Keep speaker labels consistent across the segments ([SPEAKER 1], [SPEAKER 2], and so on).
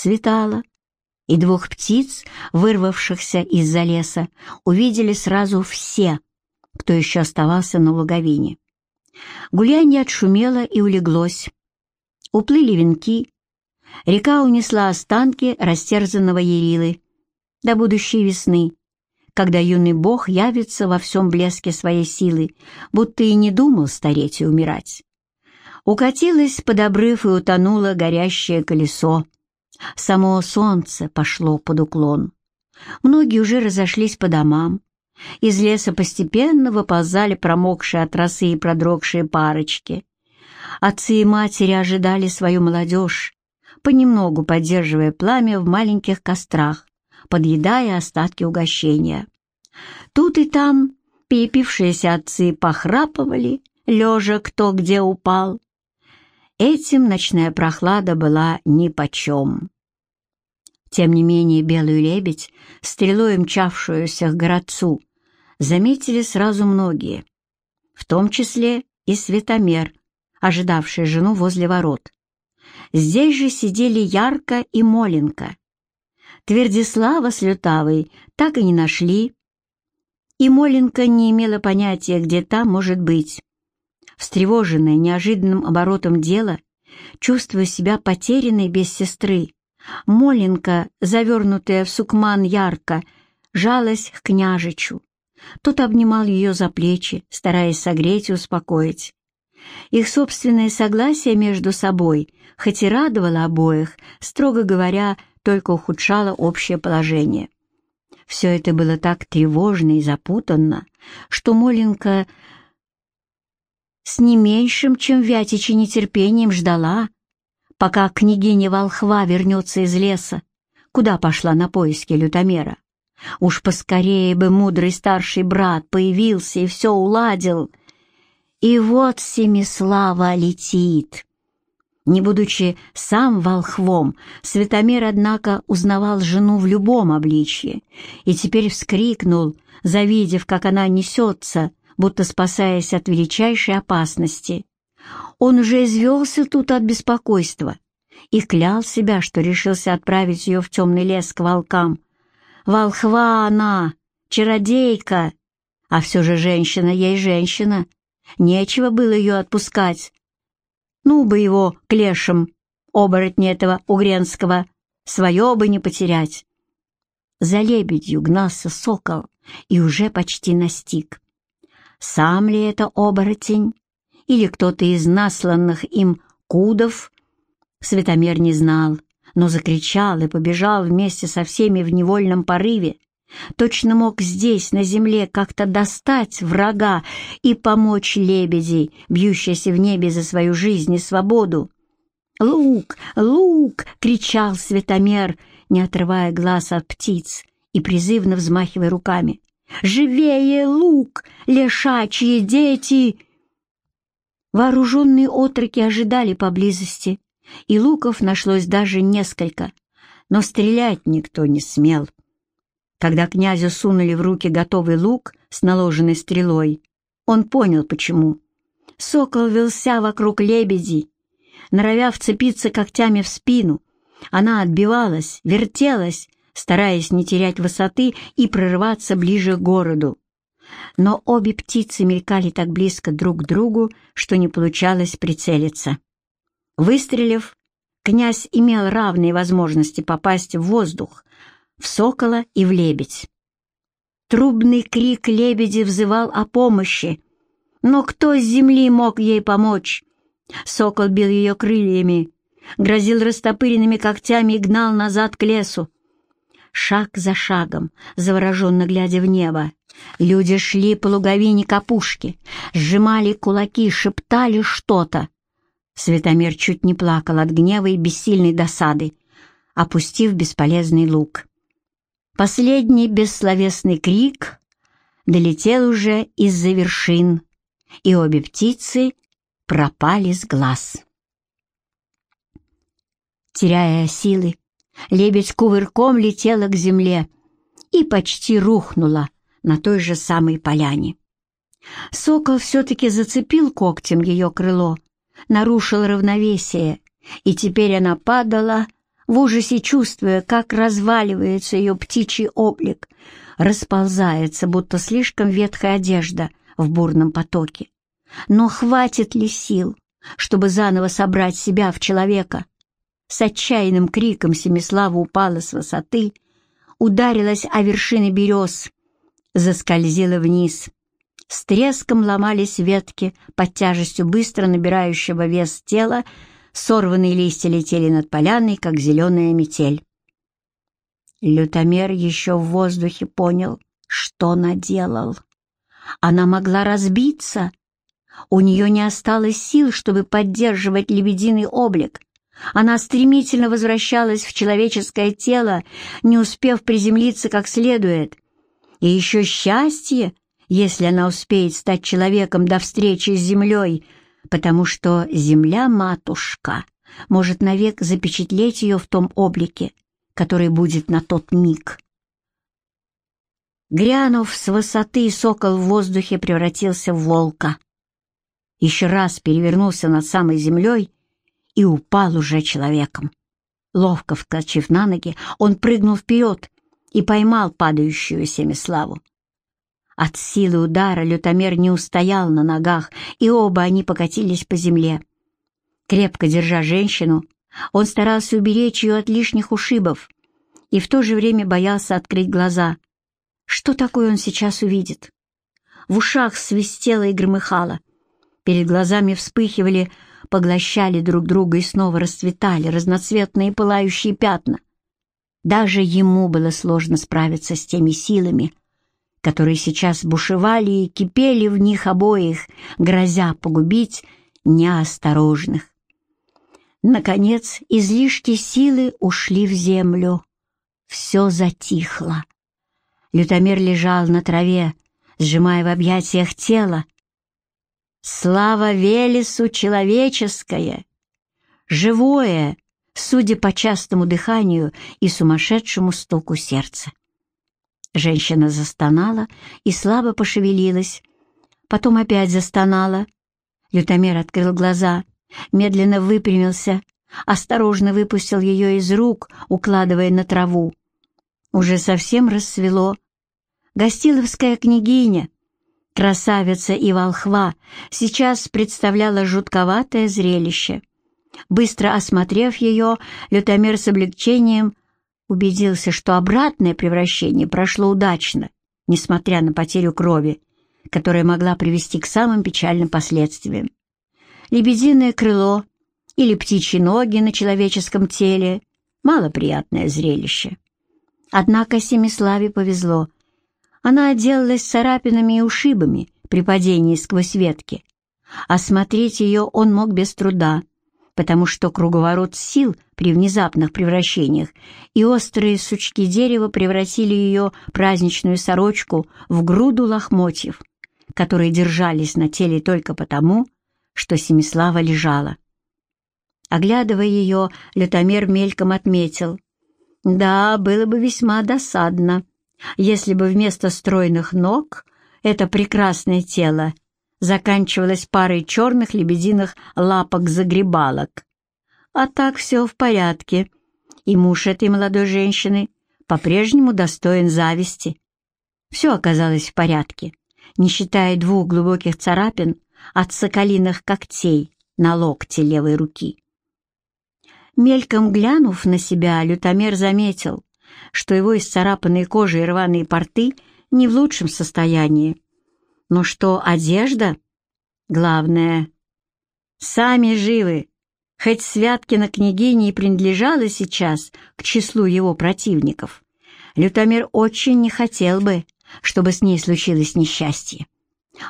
[SPEAKER 1] Светало, и двух птиц, вырвавшихся из-за леса, увидели сразу все, кто еще оставался на луговине. Гулянье отшумело и улеглось. Уплыли венки, река унесла останки растерзанного Ярилы до будущей весны, когда юный бог явится во всем блеске своей силы, будто и не думал стареть и умирать. Укатилось под обрыв и утонуло горящее колесо. Само солнце пошло под уклон. Многие уже разошлись по домам. Из леса постепенно выползали промокшие от росы и продрогшие парочки. Отцы и матери ожидали свою молодежь, понемногу поддерживая пламя в маленьких кострах, подъедая остатки угощения. Тут и там перепившиеся отцы похрапывали, лежа кто где упал. Этим ночная прохлада была нипочем. Тем не менее белую лебедь, стрелой мчавшуюся к городцу, заметили сразу многие, в том числе и светомер, ожидавший жену возле ворот. Здесь же сидели Ярко и Моленко, Твердислава с Лютавой так и не нашли, и Моленко не имела понятия, где та может быть. Встревоженная неожиданным оборотом дела, чувствуя себя потерянной без сестры, Моленко, завернутая в сукман ярко, жалась к княжичу. Тот обнимал ее за плечи, стараясь согреть и успокоить. Их собственное согласие между собой, хоть и радовало обоих, строго говоря, только ухудшало общее положение. Все это было так тревожно и запутанно, что Моленко с не меньшим, чем Вятичи нетерпением ждала, пока княгиня Волхва вернется из леса, куда пошла на поиски лютомера. Уж поскорее бы мудрый старший брат появился и все уладил. И вот Семислава летит. Не будучи сам волхвом, Светомир, однако, узнавал жену в любом обличье и теперь вскрикнул, завидев, как она несется, будто спасаясь от величайшей опасности. Он уже извелся тут от беспокойства и клял себя, что решился отправить ее в темный лес к волкам. Волхва она, чародейка, а все же женщина ей женщина. Нечего было ее отпускать, ну бы его к лешим, оборотня этого угренского, свое бы не потерять. За лебедью гнался сокол и уже почти настиг. Сам ли это оборотень или кто-то из насланных им кудов? Светомер не знал, но закричал и побежал вместе со всеми в невольном порыве. Точно мог здесь, на земле, как-то достать врага и помочь лебеди, бьющейся в небе за свою жизнь и свободу. «Лук! Лук!» — кричал светомер, не отрывая глаз от птиц и призывно взмахивая руками. «Живее лук! Лешачьи дети!» Вооруженные отроки ожидали поблизости, и луков нашлось даже несколько, но стрелять никто не смел. Когда князю сунули в руки готовый лук с наложенной стрелой, он понял, почему. Сокол велся вокруг лебеди, норовя вцепиться когтями в спину. Она отбивалась, вертелась, стараясь не терять высоты и прорываться ближе к городу. Но обе птицы мелькали так близко друг к другу, что не получалось прицелиться. Выстрелив, князь имел равные возможности попасть в воздух, в сокола и в лебедь. Трубный крик лебеди взывал о помощи, но кто с земли мог ей помочь? Сокол бил ее крыльями, грозил растопыренными когтями и гнал назад к лесу. Шаг за шагом, завороженно глядя в небо, люди шли по луговине капушки, сжимали кулаки, шептали что-то. Светомир чуть не плакал от гнева и бессильной досады, опустив бесполезный лук. Последний бессловесный крик долетел уже из-за вершин, и обе птицы пропали с глаз. Теряя силы, лебедь кувырком летела к земле и почти рухнула на той же самой поляне. Сокол все-таки зацепил когтем ее крыло, нарушил равновесие, и теперь она падала, в ужасе чувствуя, как разваливается ее птичий облик, расползается, будто слишком ветхая одежда в бурном потоке. Но хватит ли сил, чтобы заново собрать себя в человека? С отчаянным криком Семислава упала с высоты, ударилась о вершины берез, заскользила вниз. С треском ломались ветки под тяжестью быстро набирающего вес тела, сорванные листья летели над поляной, как зеленая метель. Лютомер еще в воздухе понял, что наделал. Она могла разбиться. У нее не осталось сил, чтобы поддерживать лебединый облик. Она стремительно возвращалась в человеческое тело, не успев приземлиться как следует. И еще счастье, если она успеет стать человеком до встречи с землей, потому что земля-матушка может навек запечатлеть ее в том облике, который будет на тот миг. Грянув с высоты, сокол в воздухе превратился в волка. Еще раз перевернулся над самой землей и упал уже человеком. Ловко вскочив на ноги, он прыгнул вперед и поймал падающую Семиславу. От силы удара лютомер не устоял на ногах, и оба они покатились по земле. Крепко держа женщину, он старался уберечь ее от лишних ушибов и в то же время боялся открыть глаза. Что такое он сейчас увидит? В ушах свистело и громыхало. Перед глазами вспыхивали поглощали друг друга и снова расцветали разноцветные пылающие пятна. Даже ему было сложно справиться с теми силами, которые сейчас бушевали и кипели в них обоих, грозя погубить неосторожных. Наконец, излишки силы ушли в землю. Все затихло. Лютомер лежал на траве, сжимая в объятиях тело, Слава Велесу человеческое, живое, судя по частому дыханию и сумасшедшему стуку сердца. Женщина застонала и слабо пошевелилась, потом опять застонала. Лютомер открыл глаза, медленно выпрямился, осторожно выпустил ее из рук, укладывая на траву. Уже совсем рассвело. Гостиловская княгиня, Красавица и волхва сейчас представляла жутковатое зрелище. Быстро осмотрев ее, лютомер с облегчением убедился, что обратное превращение прошло удачно, несмотря на потерю крови, которая могла привести к самым печальным последствиям. Лебединое крыло или птичьи ноги на человеческом теле — малоприятное зрелище. Однако Семиславе повезло — она отделалась царапинами и ушибами при падении сквозь ветки. Осмотреть ее он мог без труда, потому что круговорот сил при внезапных превращениях и острые сучки дерева превратили ее праздничную сорочку в груду лохмотьев, которые держались на теле только потому, что Семислава лежала. Оглядывая ее, лютомер мельком отметил. Да, было бы весьма досадно, если бы вместо стройных ног это прекрасное тело заканчивалось парой черных лебединых лапок-загребалок. А так все в порядке, и муж этой молодой женщины по-прежнему достоин зависти. Все оказалось в порядке, не считая двух глубоких царапин от соколиных когтей на локте левой руки. Мельком глянув на себя, лютомер заметил, что его исцарапанные кожи и рваные порты не в лучшем состоянии, но что одежда — главное. Сами живы, хоть Святкина княгиня и принадлежала сейчас к числу его противников. Лютомир очень не хотел бы, чтобы с ней случилось несчастье.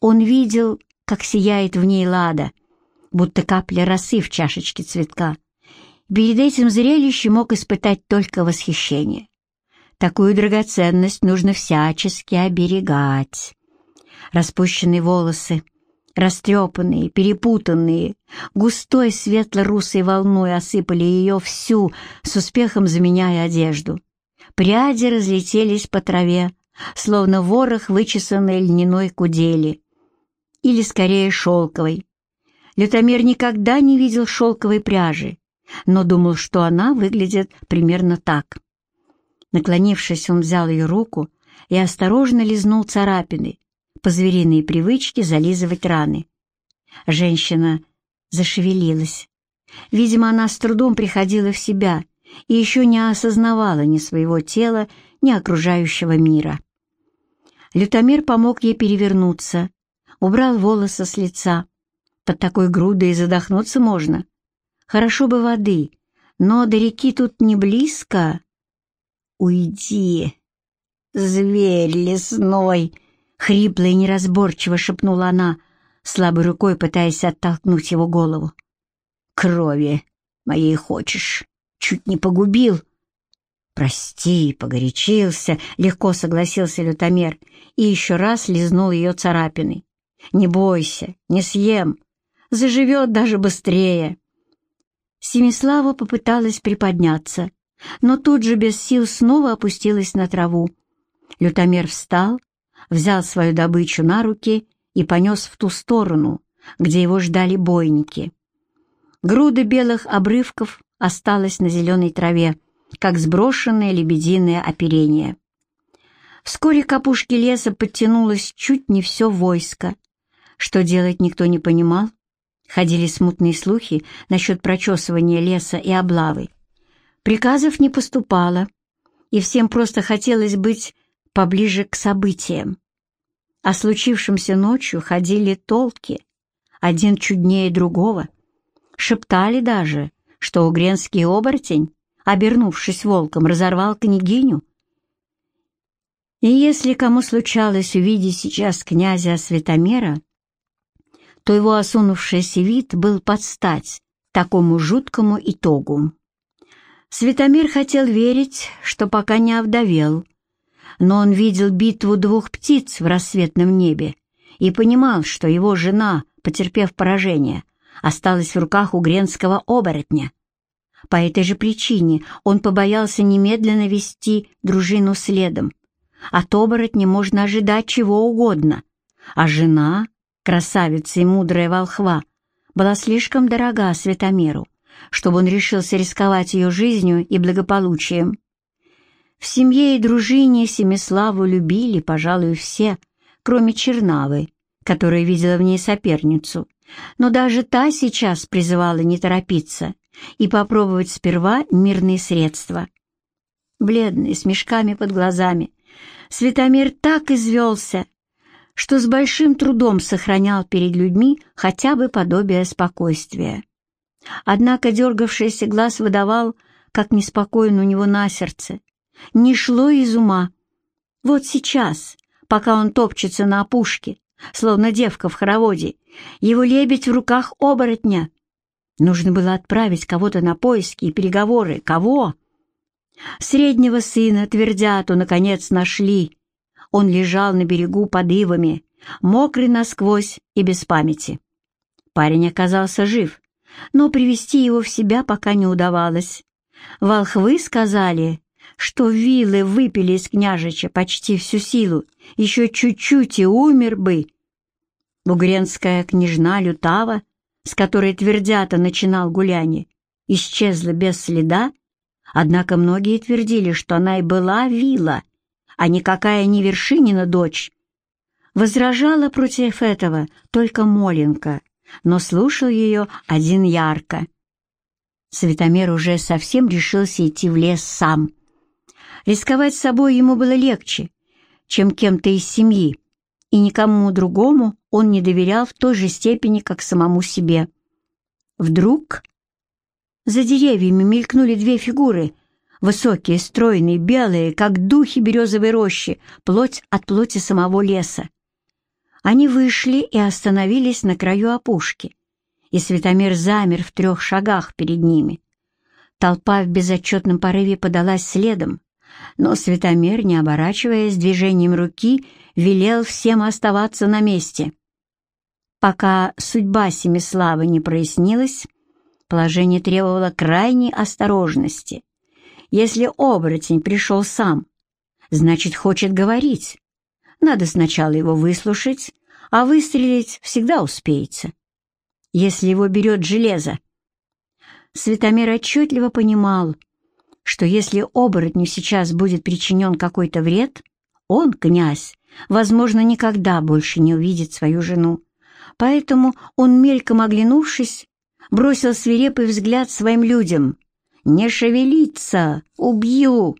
[SPEAKER 1] Он видел, как сияет в ней лада, будто капля росы в чашечке цветка. Перед этим зрелищем мог испытать только восхищение. Такую драгоценность нужно всячески оберегать. Распущенные волосы, растрепанные, перепутанные, густой светло-русой волной осыпали ее всю, с успехом заменяя одежду. Пряди разлетелись по траве, словно ворох вычесанной льняной кудели. Или, скорее, шелковой. Лютомер никогда не видел шелковой пряжи, но думал, что она выглядит примерно так. Наклонившись, он взял ее руку и осторожно лизнул царапины, по звериной привычке зализывать раны. Женщина зашевелилась. Видимо, она с трудом приходила в себя и еще не осознавала ни своего тела, ни окружающего мира. Лютомер помог ей перевернуться, убрал волосы с лица. Под такой грудой задохнуться можно. Хорошо бы воды, но до реки тут не близко. «Уйди, зверь лесной!» — хрипло и неразборчиво шепнула она, слабой рукой пытаясь оттолкнуть его голову. «Крови моей хочешь? Чуть не погубил?» «Прости, погорячился», — легко согласился лютомер и еще раз лизнул ее царапины. «Не бойся, не съем. Заживет даже быстрее». Семислава попыталась приподняться, но тут же без сил снова опустилась на траву. Лютомер встал, взял свою добычу на руки и понес в ту сторону, где его ждали бойники. Груда белых обрывков осталась на зеленой траве, как сброшенное лебединое оперение. Вскоре к опушке леса подтянулось чуть не все войско. Что делать никто не понимал. Ходили смутные слухи насчет прочесывания леса и облавы. Приказов не поступало, и всем просто хотелось быть поближе к событиям. О случившемся ночью ходили толки, один чуднее другого. Шептали даже, что угренский оборотень обернувшись волком, разорвал княгиню. И если кому случалось увидеть сейчас князя Светомера, то его осунувшийся вид был под стать такому жуткому итогу. Светомир хотел верить, что пока не овдовел, но он видел битву двух птиц в рассветном небе и понимал, что его жена, потерпев поражение, осталась в руках угренского оборотня. По этой же причине он побоялся немедленно вести дружину следом. От оборотня можно ожидать чего угодно, а жена, красавица и мудрая волхва, была слишком дорога Светомеру, чтобы он решился рисковать ее жизнью и благополучием. В семье и дружине Семиславу любили, пожалуй, все, кроме Чернавы, которая видела в ней соперницу, но даже та сейчас призывала не торопиться и попробовать сперва мирные средства. Бледный, с мешками под глазами, Светомир так извелся, что с большим трудом сохранял перед людьми хотя бы подобие спокойствия. Однако дергавшийся глаз выдавал, как неспокойно у него на сердце. Не шло из ума. Вот сейчас, пока он топчется на опушке, словно девка в хороводе, его лебедь в руках оборотня, Нужно было отправить кого-то на поиски и переговоры. Кого? Среднего сына Твердяту, наконец, нашли. Он лежал на берегу под ивами, мокрый насквозь и без памяти. Парень оказался жив, но привести его в себя пока не удавалось. Волхвы сказали, что вилы выпили из княжича почти всю силу, еще чуть-чуть и умер бы. Бугренская княжна Лютава с которой Твердята начинал гуляние, исчезла без следа, однако многие твердили, что она и была вилла, а никакая не Вершинина дочь. Возражала против этого только Моленко, но слушал ее один ярко. Светомер уже совсем решился идти в лес сам. Рисковать собой ему было легче, чем кем-то из семьи, и никому другому он не доверял в той же степени, как самому себе. Вдруг за деревьями мелькнули две фигуры, высокие, стройные, белые, как духи березовой рощи, плоть от плоти самого леса. Они вышли и остановились на краю опушки, и Светомир замер в трех шагах перед ними. Толпа в безотчетном порыве подалась следом, но Светомир, не оборачиваясь движением руки, велел всем оставаться на месте. Пока судьба Семиславы не прояснилась, положение требовало крайней осторожности. Если оборотень пришел сам, значит, хочет говорить. Надо сначала его выслушать, а выстрелить всегда успеется. Если его берет железо. Светомир отчетливо понимал, что если оборотню сейчас будет причинен какой-то вред, он, князь, возможно, никогда больше не увидит свою жену. Поэтому он, мельком оглянувшись, бросил свирепый взгляд своим людям. «Не шевелиться! Убью!»